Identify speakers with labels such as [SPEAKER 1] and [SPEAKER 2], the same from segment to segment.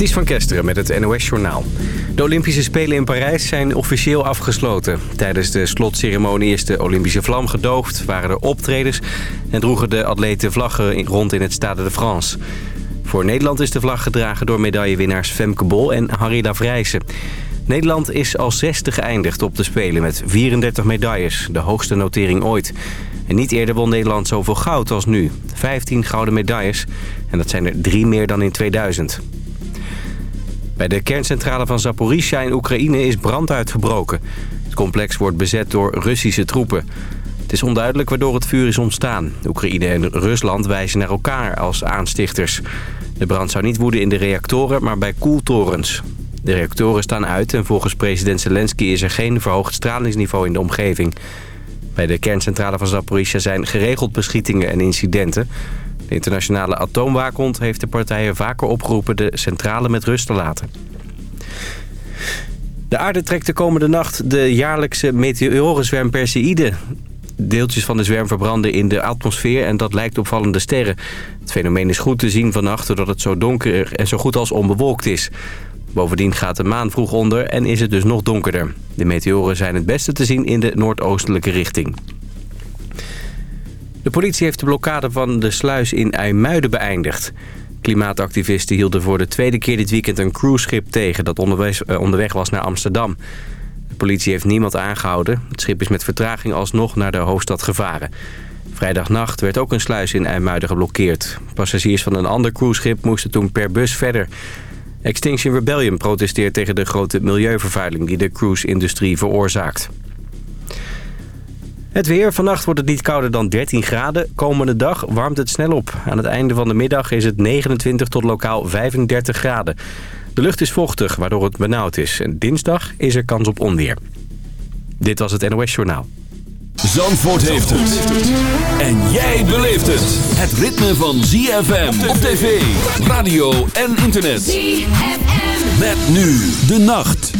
[SPEAKER 1] Ties van Kesteren met het NOS-journaal. De Olympische Spelen in Parijs zijn officieel afgesloten. Tijdens de slotceremonie is de Olympische vlam gedoofd, waren er optredens... en droegen de atleten vlaggen rond in het Stade de France. Voor Nederland is de vlag gedragen door medaillewinnaars Femke Bol en Harry Lavrijsen. Nederland is als zesde geëindigd op de Spelen met 34 medailles, de hoogste notering ooit. En niet eerder won Nederland zoveel goud als nu. 15 gouden medailles en dat zijn er drie meer dan in 2000. Bij de kerncentrale van Zaporizhia in Oekraïne is brand uitgebroken. Het complex wordt bezet door Russische troepen. Het is onduidelijk waardoor het vuur is ontstaan. Oekraïne en Rusland wijzen naar elkaar als aanstichters. De brand zou niet woeden in de reactoren, maar bij koeltorens. De reactoren staan uit en volgens president Zelensky is er geen verhoogd stralingsniveau in de omgeving. Bij de kerncentrale van Zaporizhia zijn geregeld beschietingen en incidenten. De internationale atoomwaakhond heeft de partijen vaker opgeroepen de centrale met rust te laten. De aarde trekt de komende nacht de jaarlijkse meteorenzwerm Perseïde. Deeltjes van de zwerm verbranden in de atmosfeer en dat lijkt op vallende sterren. Het fenomeen is goed te zien vannacht doordat het zo donker en zo goed als onbewolkt is. Bovendien gaat de maan vroeg onder en is het dus nog donkerder. De meteoren zijn het beste te zien in de noordoostelijke richting. De politie heeft de blokkade van de sluis in IJmuiden beëindigd. Klimaatactivisten hielden voor de tweede keer dit weekend een cruiseschip tegen... dat eh, onderweg was naar Amsterdam. De politie heeft niemand aangehouden. Het schip is met vertraging alsnog naar de hoofdstad gevaren. Vrijdagnacht werd ook een sluis in IJmuiden geblokkeerd. Passagiers van een ander cruiseschip moesten toen per bus verder. Extinction Rebellion protesteert tegen de grote milieuvervuiling... die de cruise-industrie veroorzaakt. Het weer. Vannacht wordt het niet kouder dan 13 graden. Komende dag warmt het snel op. Aan het einde van de middag is het 29 tot lokaal 35 graden. De lucht is vochtig, waardoor het benauwd is. En dinsdag is er kans op onweer. Dit was het NOS Journaal.
[SPEAKER 2] Zandvoort heeft het. En jij beleeft het. Het ritme van ZFM op tv, radio en internet. ZFM. Met nu de nacht.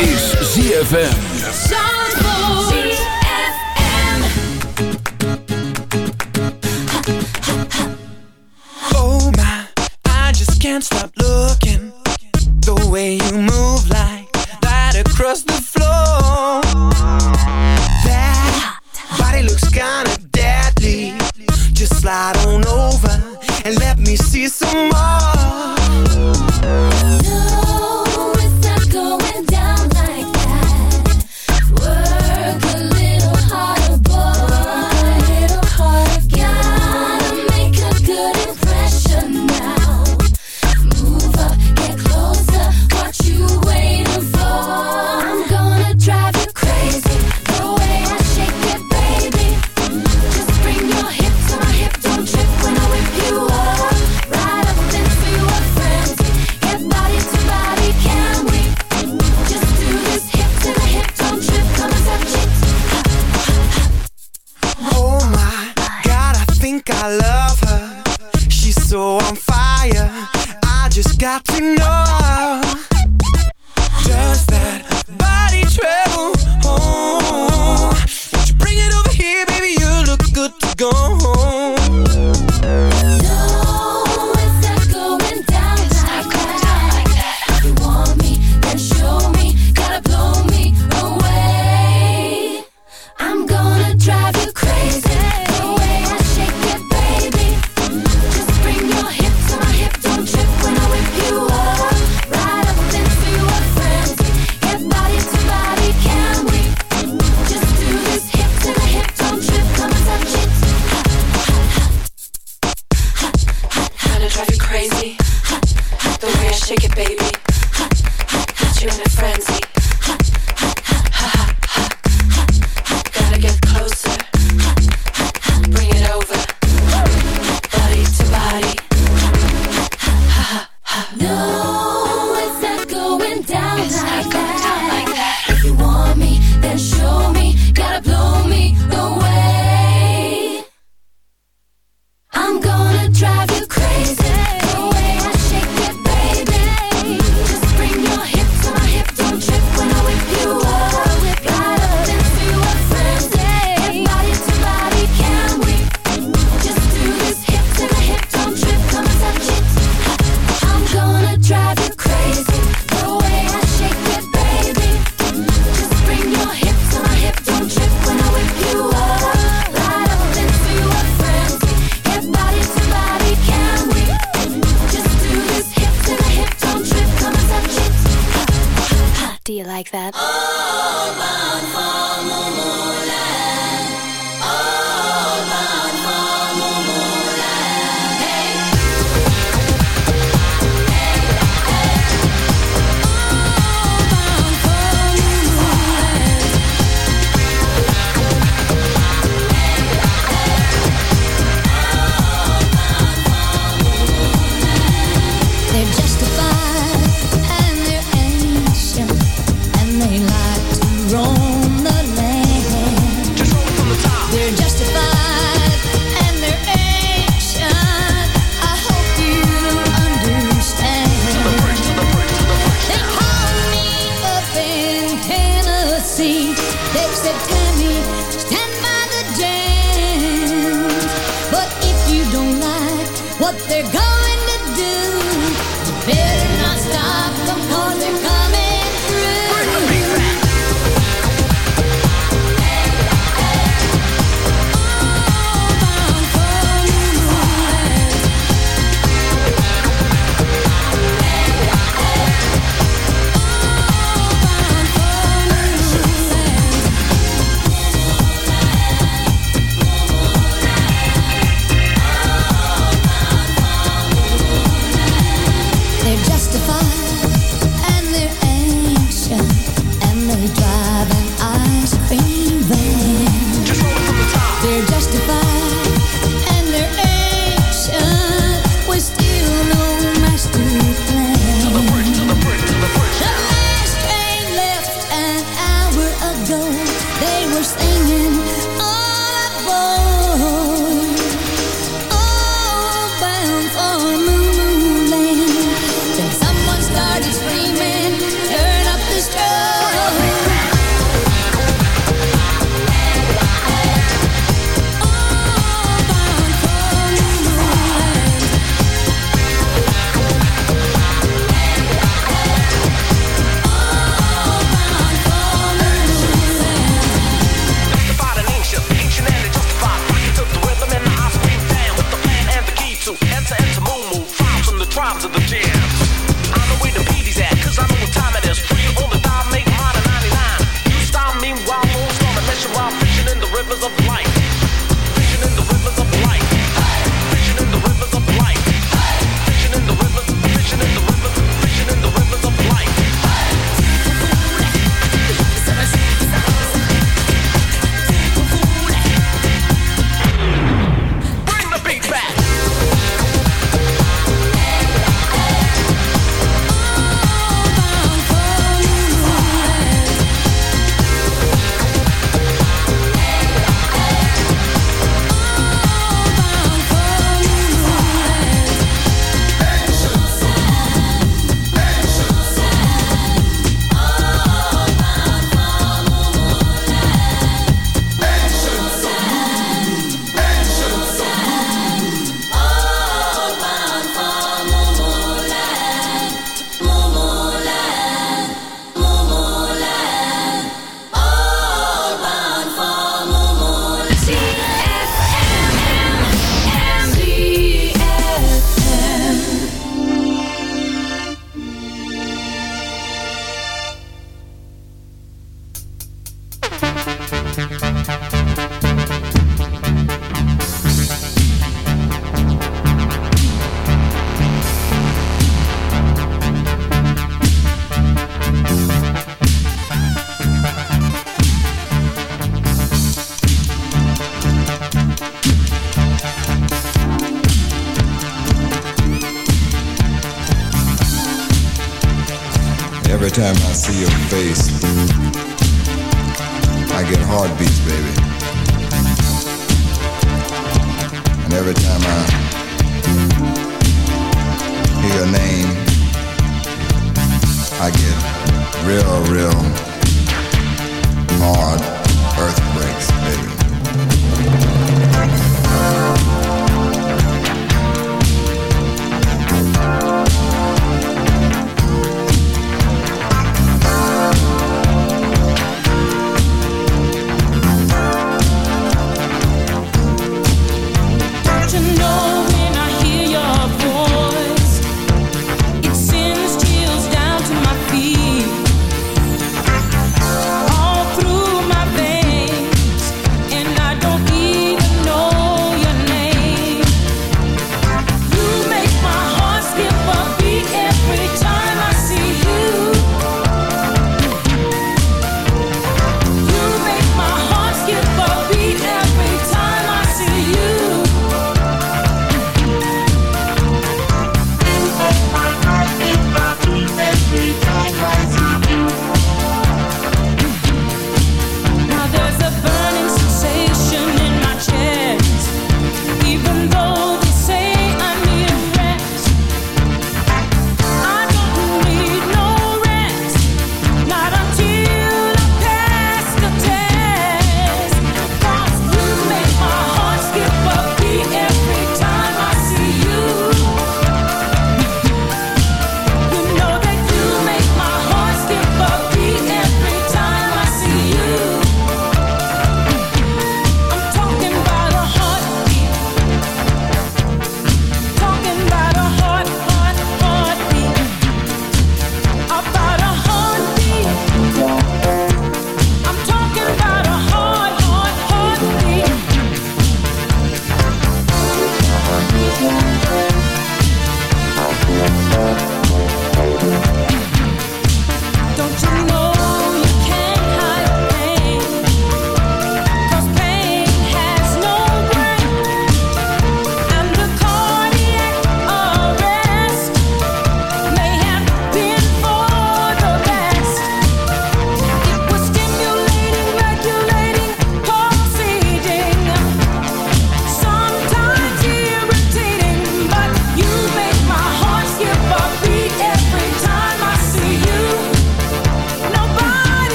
[SPEAKER 3] is
[SPEAKER 2] ZFM.
[SPEAKER 4] They're going
[SPEAKER 5] rivers of life.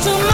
[SPEAKER 6] to
[SPEAKER 7] me.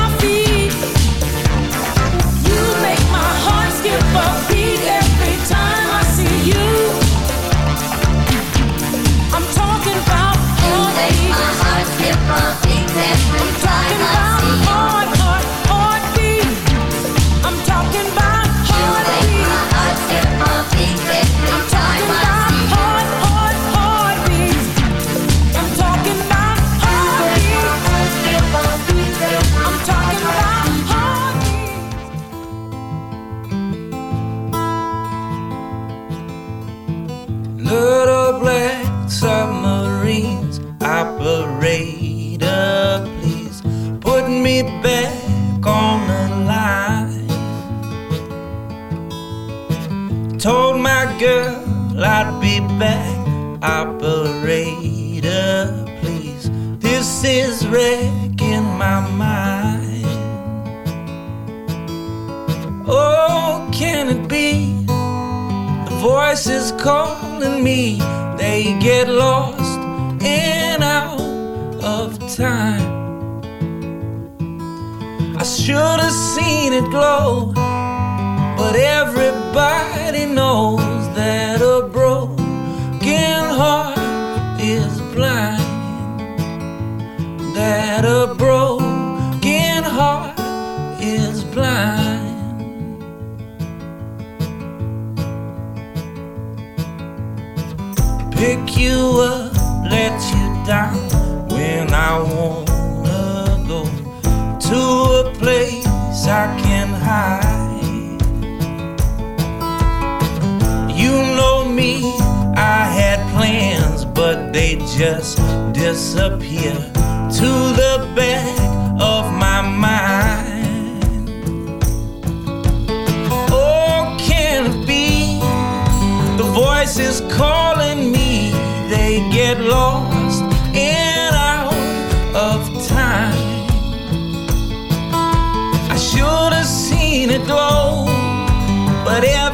[SPEAKER 7] just disappear to the back of my mind. Oh, can it be the voices calling me? They get lost in out of time. I should have seen it glow, but every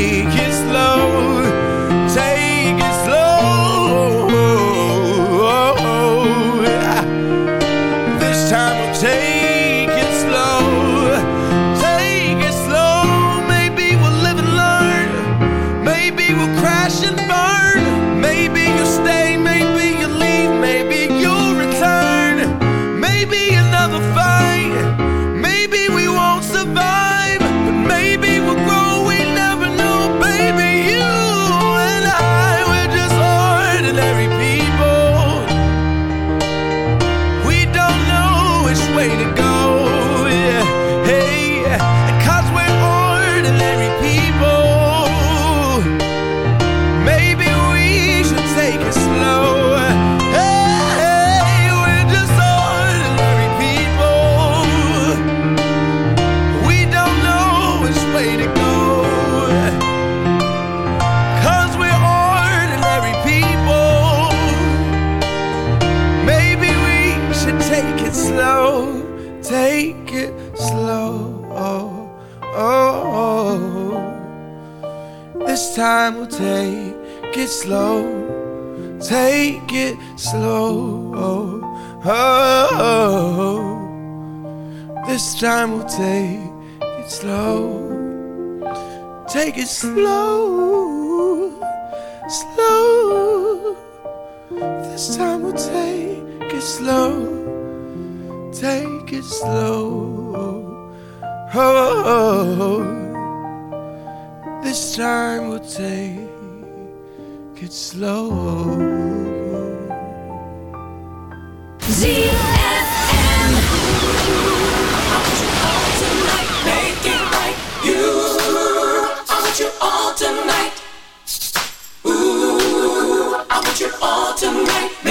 [SPEAKER 8] Hey,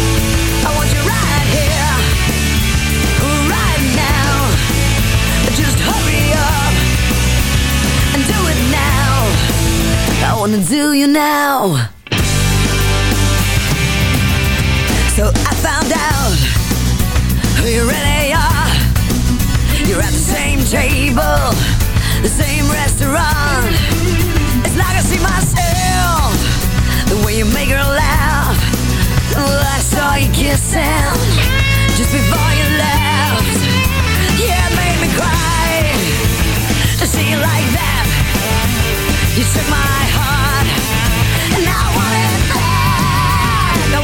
[SPEAKER 9] Wanna do you now. So I found out who you really are. You're at the same table, the same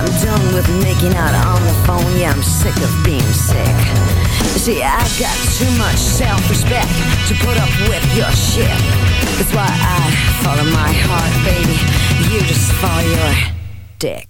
[SPEAKER 9] I'm done with making out on the phone. Yeah, I'm sick of being sick. See, I've got too much self-respect to put up with your shit. That's why I follow my heart, baby. You just follow your dick.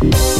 [SPEAKER 10] Bye.